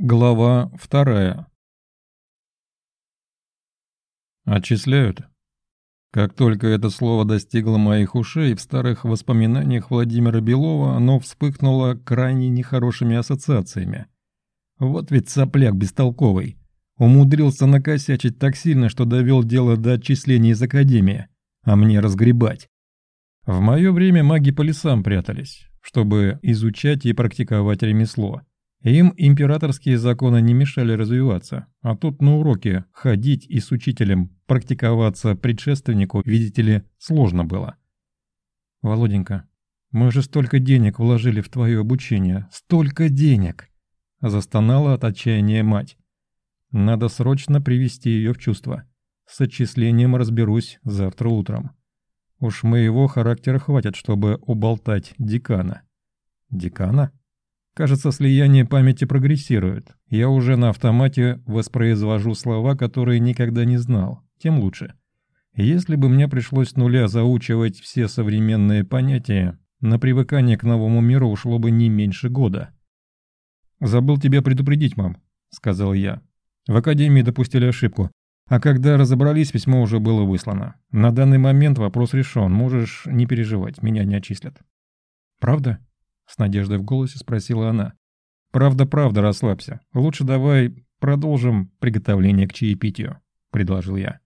Глава вторая. Отчисляют. Как только это слово достигло моих ушей, в старых воспоминаниях Владимира Белова оно вспыхнуло крайне нехорошими ассоциациями. Вот ведь сопляк бестолковый. Умудрился накосячить так сильно, что довел дело до отчисления из академии, а мне разгребать. В мое время маги по лесам прятались, чтобы изучать и практиковать ремесло. Им императорские законы не мешали развиваться, а тут на уроке ходить и с учителем практиковаться предшественнику, видите ли, сложно было. «Володенька, мы же столько денег вложили в твое обучение, столько денег!» Застонала от отчаяния мать. «Надо срочно привести ее в чувство. С отчислением разберусь завтра утром. Уж моего характера хватит, чтобы уболтать декана». «Декана?» Кажется, слияние памяти прогрессирует. Я уже на автомате воспроизвожу слова, которые никогда не знал. Тем лучше. Если бы мне пришлось с нуля заучивать все современные понятия, на привыкание к новому миру ушло бы не меньше года. «Забыл тебя предупредить, мам», — сказал я. В академии допустили ошибку. А когда разобрались, письмо уже было выслано. На данный момент вопрос решен, можешь не переживать, меня не отчислят. «Правда?» С надеждой в голосе спросила она. «Правда, правда, расслабься. Лучше давай продолжим приготовление к чаепитию», — предложил я.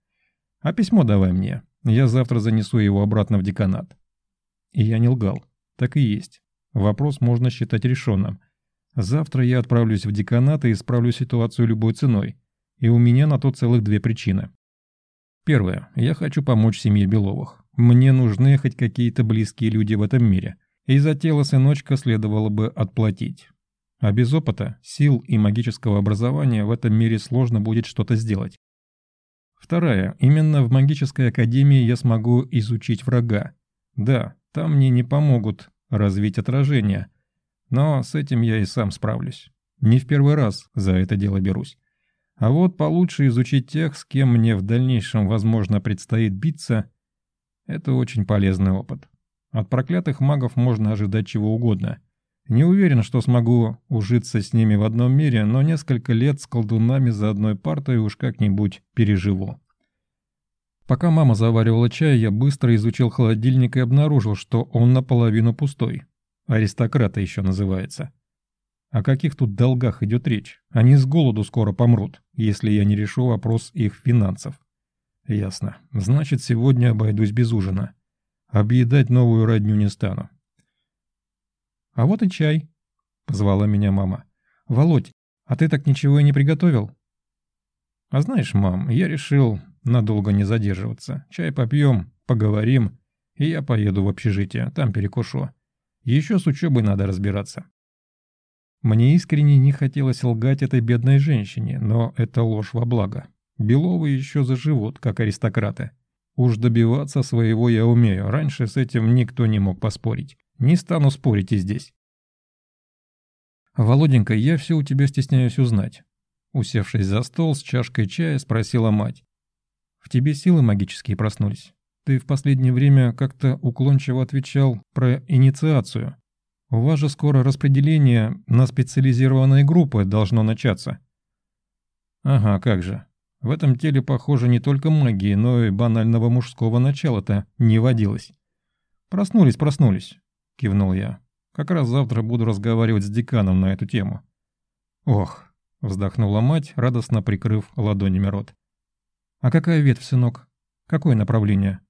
«А письмо давай мне. Я завтра занесу его обратно в деканат». И я не лгал. Так и есть. Вопрос можно считать решенным. Завтра я отправлюсь в деканат и исправлю ситуацию любой ценой. И у меня на то целых две причины. Первое. Я хочу помочь семье Беловых. Мне нужны хоть какие-то близкие люди в этом мире и за тело сыночка следовало бы отплатить. А без опыта, сил и магического образования в этом мире сложно будет что-то сделать. Вторая. Именно в магической академии я смогу изучить врага. Да, там мне не помогут развить отражение, но с этим я и сам справлюсь. Не в первый раз за это дело берусь. А вот получше изучить тех, с кем мне в дальнейшем, возможно, предстоит биться, это очень полезный опыт. От проклятых магов можно ожидать чего угодно. Не уверен, что смогу ужиться с ними в одном мире, но несколько лет с колдунами за одной партой уж как-нибудь переживу. Пока мама заваривала чай, я быстро изучил холодильник и обнаружил, что он наполовину пустой. Аристократа еще называется. О каких тут долгах идет речь? Они с голоду скоро помрут, если я не решу вопрос их финансов. Ясно. Значит, сегодня обойдусь без ужина. Объедать новую родню не стану. «А вот и чай», — позвала меня мама. «Володь, а ты так ничего и не приготовил?» «А знаешь, мам, я решил надолго не задерживаться. Чай попьем, поговорим, и я поеду в общежитие, там перекушу. Еще с учебой надо разбираться». Мне искренне не хотелось лгать этой бедной женщине, но это ложь во благо. Беловы еще заживут, как аристократы. Уж добиваться своего я умею, раньше с этим никто не мог поспорить. Не стану спорить и здесь. «Володенька, я все у тебя стесняюсь узнать». Усевшись за стол с чашкой чая, спросила мать. «В тебе силы магические проснулись? Ты в последнее время как-то уклончиво отвечал про инициацию. У вас же скоро распределение на специализированные группы должно начаться». «Ага, как же. В этом теле, похоже, не только магии, но и банального мужского начала-то не водилось. «Проснулись, проснулись», — кивнул я. «Как раз завтра буду разговаривать с деканом на эту тему». «Ох», — вздохнула мать, радостно прикрыв ладонями рот. «А какая ветвь, сынок? Какое направление?»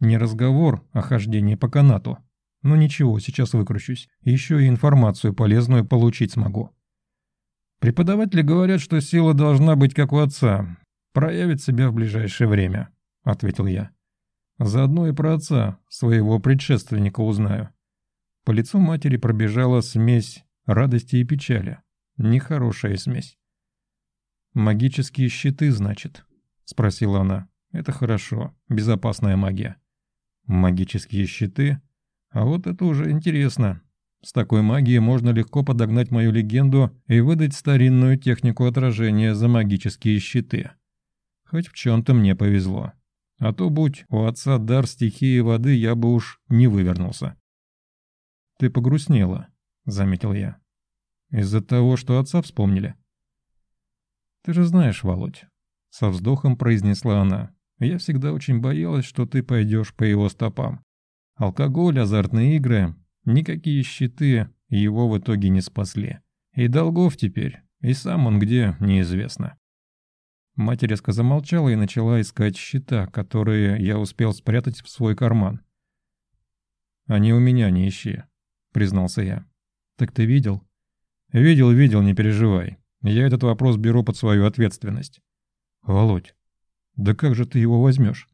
«Не разговор, а хождение по канату. Ну ничего, сейчас выкручусь. Еще и информацию полезную получить смогу». Преподаватели говорят, что сила должна быть как у отца, проявит себя в ближайшее время», — ответил я. «Заодно и про отца, своего предшественника, узнаю». По лицу матери пробежала смесь радости и печали. Нехорошая смесь. «Магические щиты, значит?» — спросила она. «Это хорошо. Безопасная магия». «Магические щиты? А вот это уже интересно. С такой магией можно легко подогнать мою легенду и выдать старинную технику отражения за магические щиты. Хоть в чем-то мне повезло. А то, будь у отца дар стихии воды, я бы уж не вывернулся. «Ты погрустнела», — заметил я. Из-за того, что отца вспомнили? Ты же знаешь, Володь, со вздохом произнесла она. Я всегда очень боялась, что ты пойдешь по его стопам. Алкоголь, азартные игры, никакие щиты его в итоге не спасли. И долгов теперь, и сам он где, неизвестно. Мать резко замолчала и начала искать щита, которые я успел спрятать в свой карман. «Они у меня, не ищи», — признался я. «Так ты видел?» «Видел, видел, не переживай. Я этот вопрос беру под свою ответственность». «Володь, да как же ты его возьмешь?»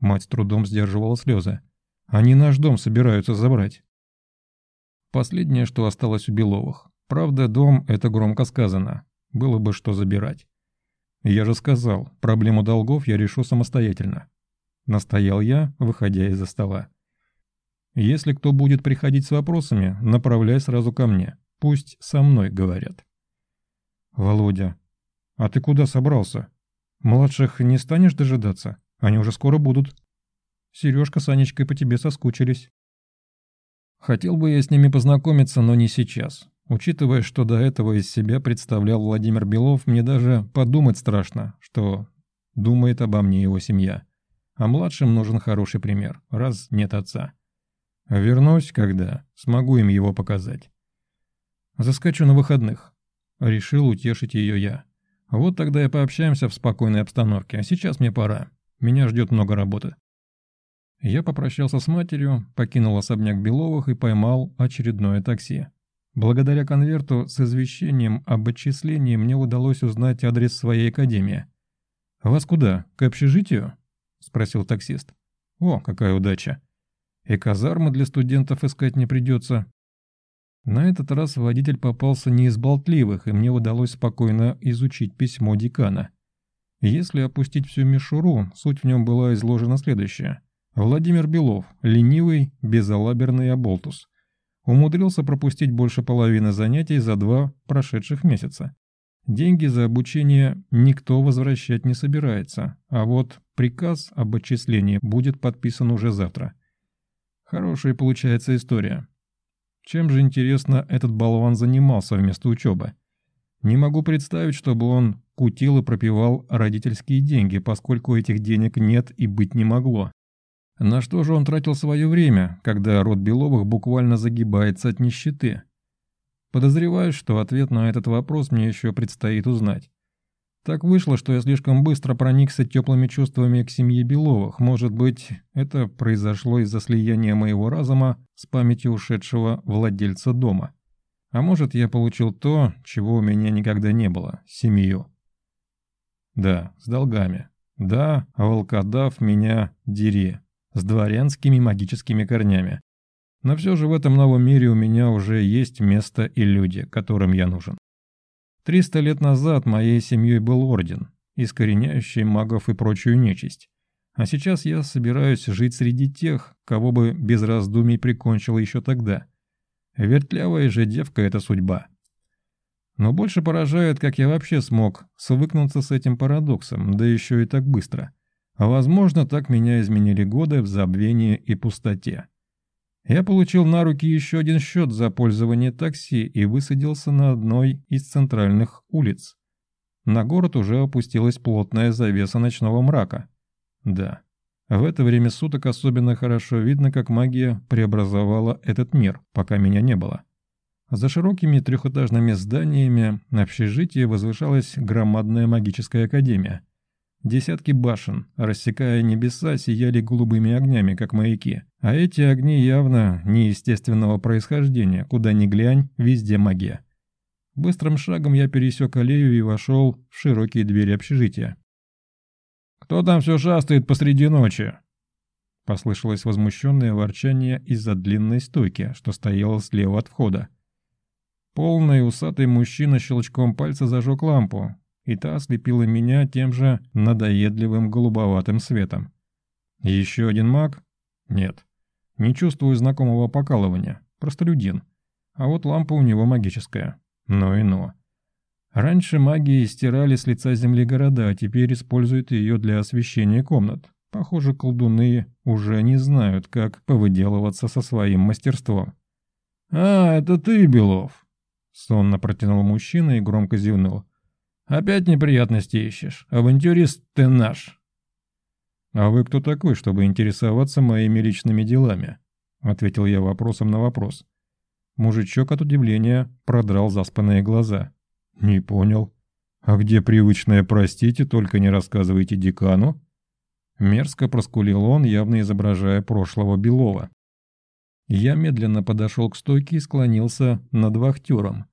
Мать с трудом сдерживала слезы. «Они наш дом собираются забрать». Последнее, что осталось у Беловых. Правда, дом — это громко сказано. Было бы что забирать. Я же сказал, проблему долгов я решу самостоятельно. Настоял я, выходя из-за стола. Если кто будет приходить с вопросами, направляй сразу ко мне. Пусть со мной говорят. Володя, а ты куда собрался? Младших не станешь дожидаться? Они уже скоро будут. Сережка с Анечкой по тебе соскучились. Хотел бы я с ними познакомиться, но не сейчас. Учитывая, что до этого из себя представлял Владимир Белов, мне даже подумать страшно, что думает обо мне его семья. А младшим нужен хороший пример, раз нет отца. Вернусь, когда смогу им его показать. Заскочу на выходных. Решил утешить ее я. Вот тогда и пообщаемся в спокойной обстановке, а сейчас мне пора. Меня ждет много работы. Я попрощался с матерью, покинул особняк Беловых и поймал очередное такси. Благодаря конверту с извещением об отчислении мне удалось узнать адрес своей академии. «Вас куда? К общежитию?» – спросил таксист. «О, какая удача! И казармы для студентов искать не придется». На этот раз водитель попался не из болтливых, и мне удалось спокойно изучить письмо декана. Если опустить всю мишуру, суть в нем была изложена следующая. Владимир Белов, ленивый, безалаберный оболтус – Умудрился пропустить больше половины занятий за два прошедших месяца. Деньги за обучение никто возвращать не собирается, а вот приказ об отчислении будет подписан уже завтра. Хорошая получается история. Чем же, интересно, этот болван занимался вместо учебы? Не могу представить, чтобы он кутил и пропивал родительские деньги, поскольку этих денег нет и быть не могло. На что же он тратил свое время, когда род Беловых буквально загибается от нищеты? Подозреваю, что ответ на этот вопрос мне еще предстоит узнать. Так вышло, что я слишком быстро проникся теплыми чувствами к семье Беловых. Может быть, это произошло из-за слияния моего разума с памятью ушедшего владельца дома. А может, я получил то, чего у меня никогда не было – семью. Да, с долгами. Да, волкодав меня дери с дворянскими магическими корнями. Но все же в этом новом мире у меня уже есть место и люди, которым я нужен. Триста лет назад моей семьей был орден, искореняющий магов и прочую нечисть. А сейчас я собираюсь жить среди тех, кого бы без раздумий прикончил еще тогда. Вертлявая же девка — это судьба. Но больше поражает, как я вообще смог свыкнуться с этим парадоксом, да еще и так быстро. А возможно, так меня изменили годы в забвении и пустоте. Я получил на руки еще один счет за пользование такси и высадился на одной из центральных улиц. На город уже опустилась плотная завеса ночного мрака. Да, в это время суток особенно хорошо видно, как магия преобразовала этот мир, пока меня не было. За широкими трехэтажными зданиями общежития возвышалась громадная магическая академия – Десятки башен, рассекая небеса, сияли голубыми огнями, как маяки. А эти огни явно неестественного происхождения, куда ни глянь, везде магия. Быстрым шагом я пересек аллею и вошел в широкие двери общежития. «Кто там все шастает посреди ночи?» Послышалось возмущенное ворчание из-за длинной стойки, что стояла слева от входа. Полный усатый мужчина щелчком пальца зажег лампу, и та ослепила меня тем же надоедливым голубоватым светом. Еще один маг? Нет. Не чувствую знакомого покалывания. Простолюдин. А вот лампа у него магическая. Но и но. Раньше магии стирали с лица земли города, а теперь используют ее для освещения комнат. Похоже, колдуны уже не знают, как повыделываться со своим мастерством. «А, это ты, Белов!» Сонно протянул мужчина и громко зевнул. «Опять неприятности ищешь? Авантюрист ты наш!» «А вы кто такой, чтобы интересоваться моими личными делами?» Ответил я вопросом на вопрос. Мужичок от удивления продрал заспанные глаза. «Не понял. А где привычное «простите, только не рассказывайте декану»?» Мерзко проскулил он, явно изображая прошлого Белова. Я медленно подошел к стойке и склонился над вахтером.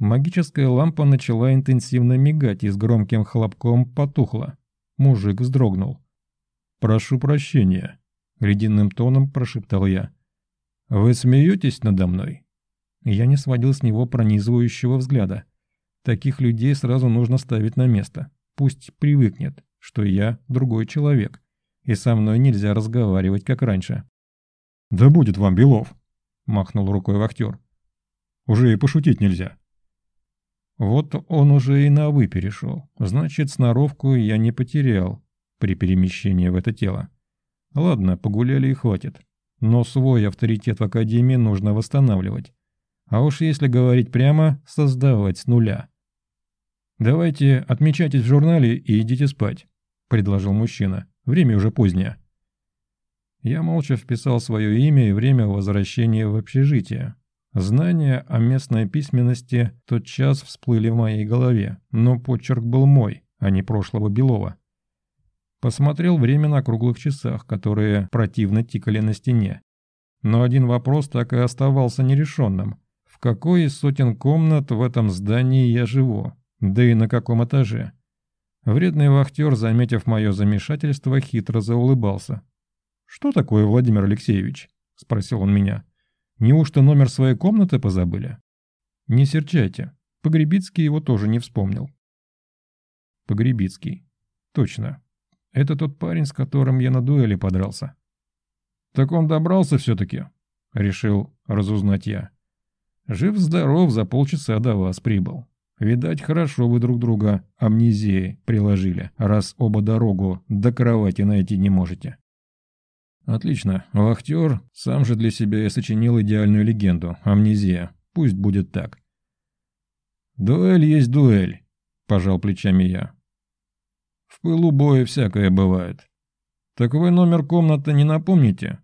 Магическая лампа начала интенсивно мигать и с громким хлопком потухла. Мужик вздрогнул. «Прошу прощения», — ледяным тоном прошептал я. «Вы смеетесь надо мной?» Я не сводил с него пронизывающего взгляда. Таких людей сразу нужно ставить на место. Пусть привыкнет, что я другой человек, и со мной нельзя разговаривать, как раньше. «Да будет вам, Белов!» – махнул рукой вахтер. «Уже и пошутить нельзя». Вот он уже и на «вы» перешел. Значит, сноровку я не потерял при перемещении в это тело. Ладно, погуляли и хватит. Но свой авторитет в Академии нужно восстанавливать. А уж если говорить прямо, создавать с нуля. «Давайте отмечайтесь в журнале и идите спать», – предложил мужчина. «Время уже позднее». Я молча вписал свое имя и время возвращения в общежитие. Знания о местной письменности тотчас всплыли в моей голове, но почерк был мой, а не прошлого Белова. Посмотрел время на круглых часах, которые противно тикали на стене. Но один вопрос так и оставался нерешенным. В какой из сотен комнат в этом здании я живу? Да и на каком этаже? Вредный вахтер, заметив мое замешательство, хитро заулыбался. «Что такое, Владимир Алексеевич?» – спросил он меня. «Неужто номер своей комнаты позабыли?» «Не серчайте. Погребицкий его тоже не вспомнил». Погребицкий. Точно. Это тот парень, с которым я на дуэли подрался. «Так он добрался все-таки?» – решил разузнать я. «Жив-здоров, за полчаса до вас прибыл. Видать, хорошо вы друг друга амнезией приложили, раз оба дорогу до кровати найти не можете. Отлично. Вахтер сам же для себя и сочинил идеальную легенду. Амнезия. Пусть будет так. Дуэль есть дуэль, пожал плечами я. В пылу боя всякое бывает. Так вы номер комнаты не напомните?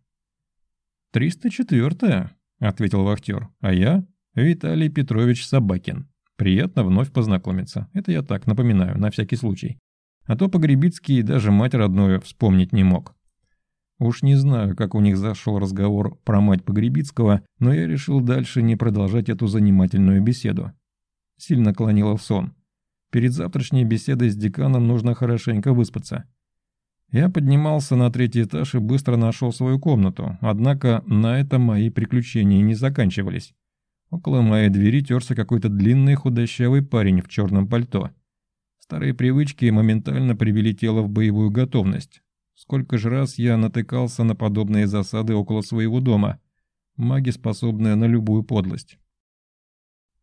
«Триста четвертая», — ответил вахтер. «А я Виталий Петрович Собакин». Приятно вновь познакомиться. Это я так напоминаю, на всякий случай. А то Погребицкий даже мать родную вспомнить не мог. Уж не знаю, как у них зашел разговор про мать Погребицкого, но я решил дальше не продолжать эту занимательную беседу. Сильно клонило в сон. Перед завтрашней беседой с деканом нужно хорошенько выспаться. Я поднимался на третий этаж и быстро нашел свою комнату, однако на этом мои приключения не заканчивались. Около моей двери терся какой-то длинный худощавый парень в черном пальто. Старые привычки моментально привели тело в боевую готовность. Сколько же раз я натыкался на подобные засады около своего дома. Маги, способные на любую подлость.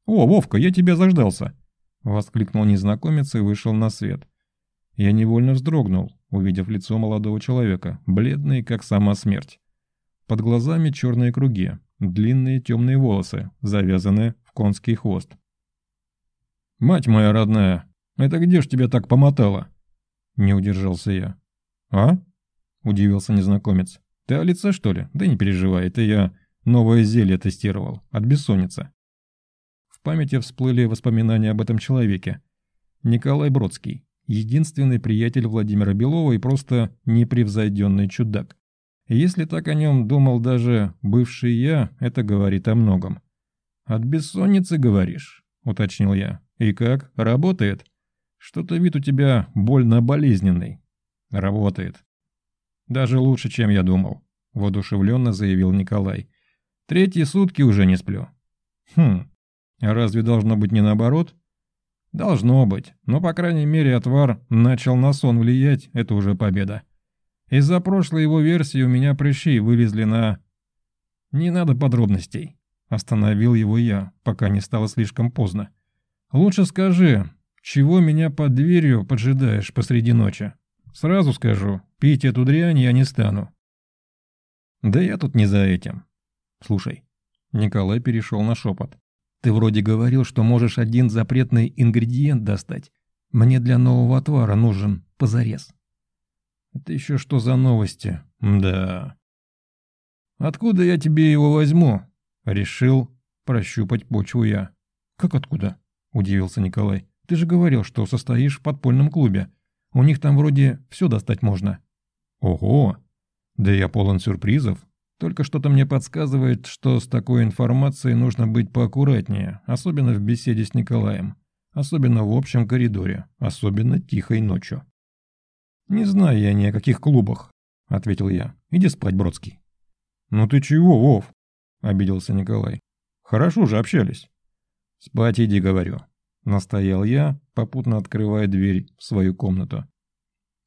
«О, Вовка, я тебя заждался!» — воскликнул незнакомец и вышел на свет. Я невольно вздрогнул, увидев лицо молодого человека, бледный, как сама смерть. Под глазами черные круги, длинные темные волосы, завязанные в конский хвост. «Мать моя родная, это где ж тебя так помотало?» Не удержался я. «А?» – удивился незнакомец. «Ты о лице, что ли? Да не переживай, это я новое зелье тестировал, от бессонницы». В памяти всплыли воспоминания об этом человеке. Николай Бродский, единственный приятель Владимира Белова и просто непревзойденный чудак. Если так о нем думал даже бывший я, это говорит о многом. «От бессонницы, говоришь?» – уточнил я. «И как? Работает? Что-то вид у тебя больно болезненный». «Работает». «Даже лучше, чем я думал», – воодушевленно заявил Николай. «Третьи сутки уже не сплю». «Хм, разве должно быть не наоборот?» «Должно быть, но, по крайней мере, отвар начал на сон влиять, это уже победа». Из-за прошлой его версии у меня прыщи вылезли на... Не надо подробностей. Остановил его я, пока не стало слишком поздно. Лучше скажи, чего меня под дверью поджидаешь посреди ночи? Сразу скажу, пить эту дрянь я не стану. Да я тут не за этим. Слушай. Николай перешел на шепот. Ты вроде говорил, что можешь один запретный ингредиент достать. Мне для нового отвара нужен позарез. Это еще что за новости? Да. Откуда я тебе его возьму? Решил прощупать почву я. Как откуда? Удивился Николай. Ты же говорил, что состоишь в подпольном клубе. У них там вроде все достать можно. Ого! Да я полон сюрпризов. Только что-то мне подсказывает, что с такой информацией нужно быть поаккуратнее, особенно в беседе с Николаем. Особенно в общем коридоре, особенно тихой ночью. «Не знаю я ни о каких клубах», — ответил я. «Иди спать, Бродский». «Ну ты чего, Вов?» — обиделся Николай. «Хорошо же общались». «Спать иди, говорю», — настоял я, попутно открывая дверь в свою комнату.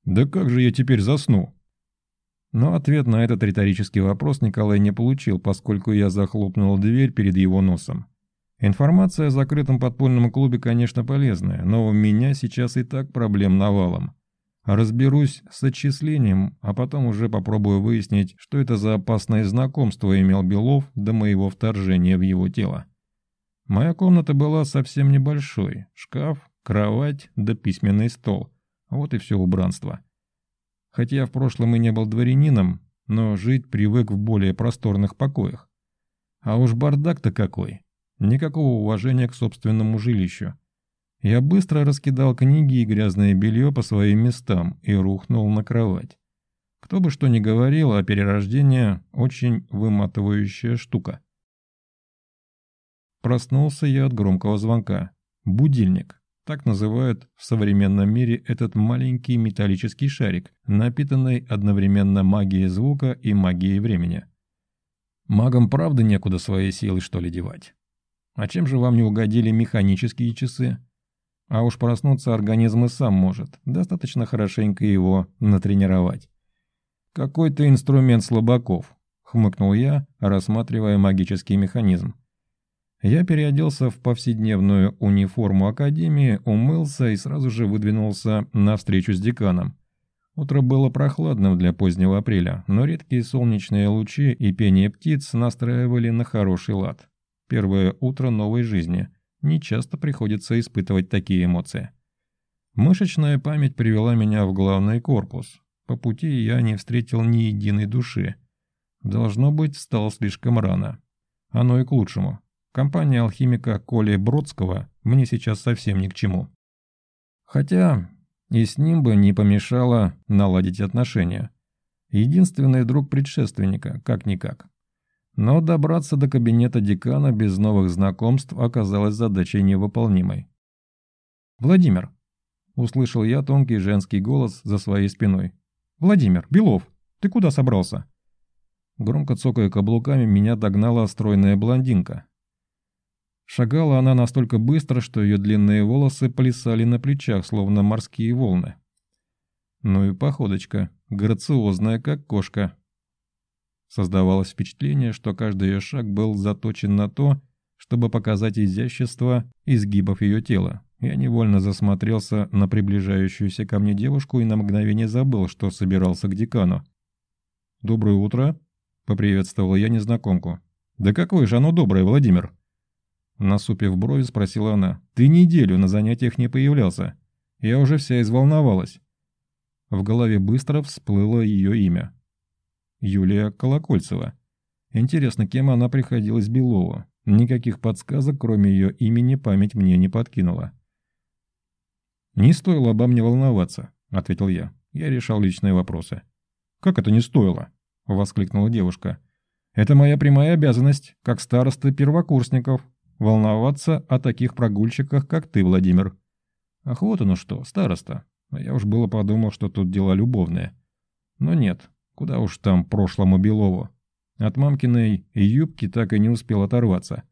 «Да как же я теперь засну?» Но ответ на этот риторический вопрос Николай не получил, поскольку я захлопнул дверь перед его носом. Информация о закрытом подпольном клубе, конечно, полезная, но у меня сейчас и так проблем навалом. Разберусь с отчислением, а потом уже попробую выяснить, что это за опасное знакомство имел Белов до моего вторжения в его тело. Моя комната была совсем небольшой. Шкаф, кровать да письменный стол. Вот и все убранство. Хотя в прошлом и не был дворянином, но жить привык в более просторных покоях. А уж бардак-то какой. Никакого уважения к собственному жилищу. Я быстро раскидал книги и грязное белье по своим местам и рухнул на кровать. Кто бы что ни говорил, а перерождение – очень выматывающая штука. Проснулся я от громкого звонка. Будильник. Так называют в современном мире этот маленький металлический шарик, напитанный одновременно магией звука и магией времени. Магам правда некуда свои силы что ли девать? А чем же вам не угодили механические часы? А уж проснуться организм и сам может, достаточно хорошенько его натренировать. «Какой-то инструмент слабаков», — хмыкнул я, рассматривая магический механизм. Я переоделся в повседневную униформу академии, умылся и сразу же выдвинулся на встречу с деканом. Утро было прохладным для позднего апреля, но редкие солнечные лучи и пение птиц настраивали на хороший лад. Первое утро новой жизни. Не часто приходится испытывать такие эмоции. Мышечная память привела меня в главный корпус. По пути я не встретил ни единой души. Должно быть, встал слишком рано. Оно и к лучшему. Компания алхимика Коли Бродского мне сейчас совсем ни к чему. Хотя и с ним бы не помешало наладить отношения. Единственный друг предшественника, как-никак. Но добраться до кабинета декана без новых знакомств оказалось задачей невыполнимой. «Владимир!» – услышал я тонкий женский голос за своей спиной. «Владимир, Белов, ты куда собрался?» Громко цокая каблуками, меня догнала стройная блондинка, Шагала она настолько быстро, что ее длинные волосы плясали на плечах, словно морские волны. Ну и походочка, грациозная, как кошка. Создавалось впечатление, что каждый ее шаг был заточен на то, чтобы показать изящество изгибов ее тела. Я невольно засмотрелся на приближающуюся ко мне девушку и на мгновение забыл, что собирался к декану. «Доброе утро», — поприветствовал я незнакомку. «Да какое же оно доброе, Владимир?» Насупив брови, спросила она. «Ты неделю на занятиях не появлялся. Я уже вся изволновалась». В голове быстро всплыло ее имя. Юлия Колокольцева. Интересно, кем она приходилась Белову? Никаких подсказок, кроме ее имени, память мне не подкинула. «Не стоило обо мне волноваться», — ответил я. Я решал личные вопросы. «Как это не стоило?» — воскликнула девушка. «Это моя прямая обязанность, как староста первокурсников, волноваться о таких прогульщиках, как ты, Владимир. Ах, вот оно что, староста. Я уж было подумал, что тут дела любовные. Но нет, куда уж там прошлому Белову. От мамкиной юбки так и не успел оторваться.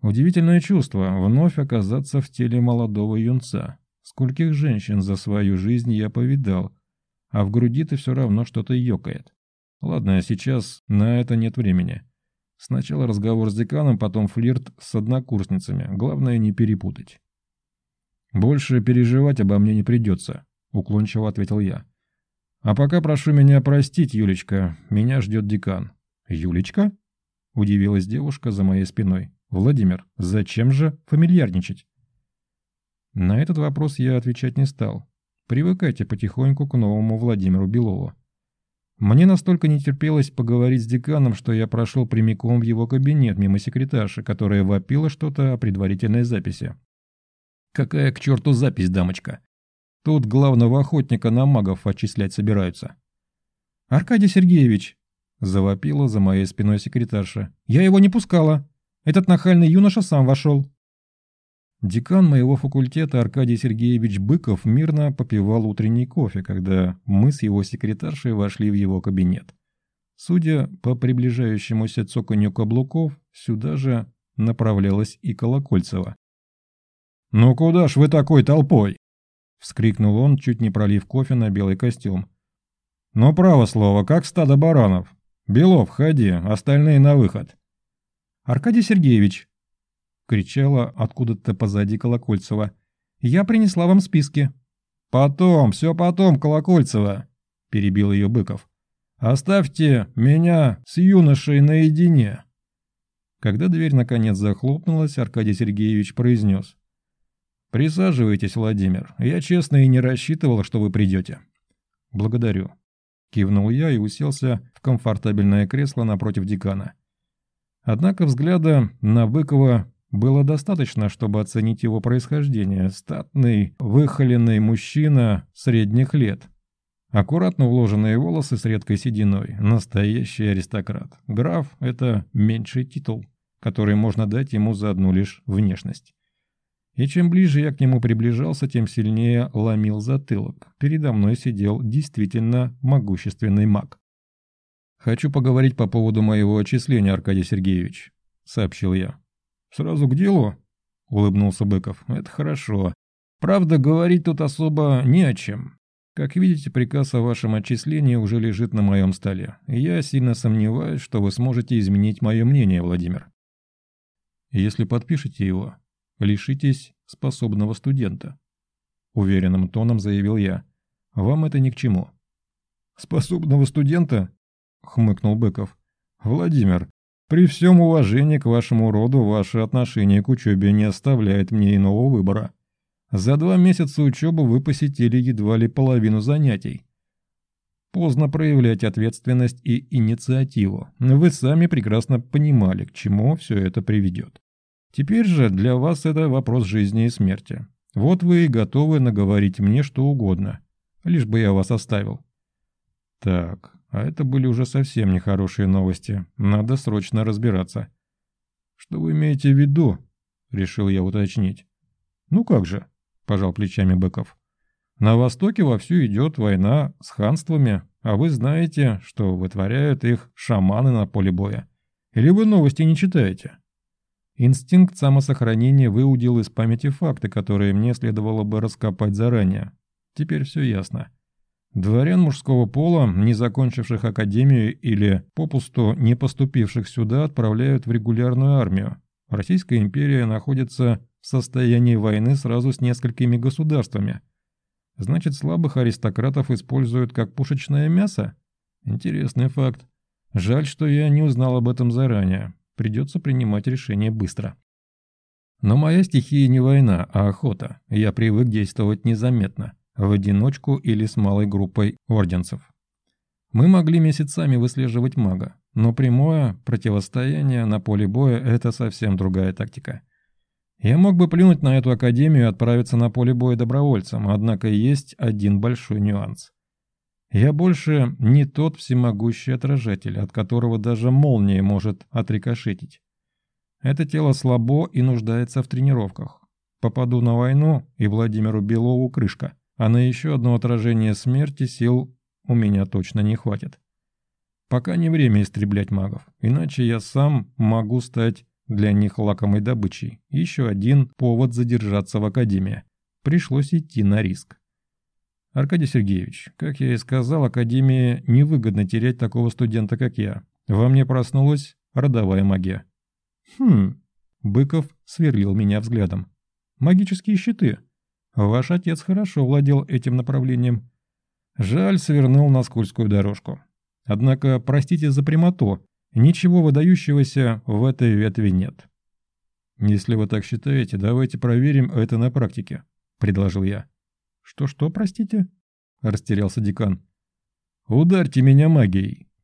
Удивительное чувство вновь оказаться в теле молодого юнца. Скольких женщин за свою жизнь я повидал, а в груди-то все равно что-то ёкает. Ладно, сейчас на это нет времени. Сначала разговор с деканом, потом флирт с однокурсницами. Главное не перепутать. «Больше переживать обо мне не придется», — уклончиво ответил я. «А пока прошу меня простить, Юлечка, меня ждет декан». «Юлечка?» — удивилась девушка за моей спиной. Владимир, зачем же фамильярничать? На этот вопрос я отвечать не стал. Привыкайте потихоньку к новому Владимиру Белову. Мне настолько не терпелось поговорить с деканом, что я прошел прямиком в его кабинет мимо секретарши, которая вопила что-то о предварительной записи. «Какая к черту запись, дамочка? Тут главного охотника на магов отчислять собираются». «Аркадий Сергеевич!» – завопила за моей спиной секретарша. «Я его не пускала. Этот нахальный юноша сам вошел». Декан моего факультета Аркадий Сергеевич Быков мирно попивал утренний кофе, когда мы с его секретаршей вошли в его кабинет. Судя по приближающемуся цоканью каблуков, сюда же направлялась и Колокольцева. «Ну куда ж вы такой толпой?» — вскрикнул он, чуть не пролив кофе на белый костюм. «Ну, право слово, как стадо баранов. Белов, ходи, остальные на выход». «Аркадий Сергеевич», кричала откуда-то позади Колокольцева. «Я принесла вам списки». «Потом, все потом, Колокольцева», – перебил ее Быков. «Оставьте меня с юношей наедине». Когда дверь наконец захлопнулась, Аркадий Сергеевич произнес. «Присаживайтесь, Владимир. Я честно и не рассчитывал, что вы придете». «Благодарю». Кивнул я и уселся в комфортабельное кресло напротив декана. Однако взгляда на Быкова было достаточно, чтобы оценить его происхождение. Статный, выхоленный мужчина средних лет. Аккуратно уложенные волосы с редкой сединой. Настоящий аристократ. Граф – это меньший титул, который можно дать ему за одну лишь внешность. И чем ближе я к нему приближался, тем сильнее ломил затылок. Передо мной сидел действительно могущественный маг. «Хочу поговорить по поводу моего отчисления, Аркадий Сергеевич», – сообщил я. «Сразу к делу?» — улыбнулся Быков. «Это хорошо. Правда, говорить тут особо не о чем. Как видите, приказ о вашем отчислении уже лежит на моем столе. Я сильно сомневаюсь, что вы сможете изменить мое мнение, Владимир. Если подпишете его, лишитесь способного студента. Уверенным тоном заявил я. Вам это ни к чему. Способного студента? Хмыкнул Быков. Владимир, при всем уважении к вашему роду, ваше отношение к учебе не оставляет мне иного выбора. За два месяца учебы вы посетили едва ли половину занятий. Поздно проявлять ответственность и инициативу. Вы сами прекрасно понимали, к чему все это приведет. Теперь же для вас это вопрос жизни и смерти. Вот вы и готовы наговорить мне что угодно, лишь бы я вас оставил. Так, а это были уже совсем нехорошие новости. Надо срочно разбираться. «Что вы имеете в виду?» – решил я уточнить. «Ну как же?» – пожал плечами Быков. «На Востоке вовсю идет война с ханствами, а вы знаете, что вытворяют их шаманы на поле боя. Или вы новости не читаете?» Инстинкт самосохранения выудил из памяти факты, которые мне следовало бы раскопать заранее. Теперь все ясно. Дворян мужского пола, не закончивших академию или попусту не поступивших сюда, отправляют в регулярную армию. Российская империя находится в состоянии войны сразу с несколькими государствами. Значит, слабых аристократов используют как пушечное мясо? Интересный факт. Жаль, что я не узнал об этом заранее. Придется принимать решение быстро. Но моя стихия не война, а охота. Я привык действовать незаметно в одиночку или с малой группой орденцев. Мы могли месяцами выслеживать мага, но прямое противостояние на поле боя – это совсем другая тактика. Я мог бы плюнуть на эту академию и отправиться на поле боя добровольцем, однако есть один большой нюанс. Я больше не тот всемогущий отражатель, от которого даже молния может отрикошетить. Это тело слабо и нуждается в тренировках. Попаду на войну, и Владимиру Белову крышка а на еще одно отражение смерти сил у меня точно не хватит. Пока не время истреблять магов, иначе я сам могу стать для них лакомой добычей. Еще один повод задержаться в Академии. Пришлось идти на риск. Аркадий Сергеевич, как я и сказал, Академии невыгодно терять такого студента, как я. Во мне проснулась родовая магия. Хм, Быков сверлил меня взглядом. Магические щиты. Ваш отец хорошо владел этим направлением. Жаль, свернул на скользкую дорожку. Однако, простите за прямоту, ничего выдающегося в этой ветви нет. «Если вы так считаете, давайте проверим это на практике», — предложил я. «Что-что, простите?» — растерялся декан. «Ударьте меня магией»,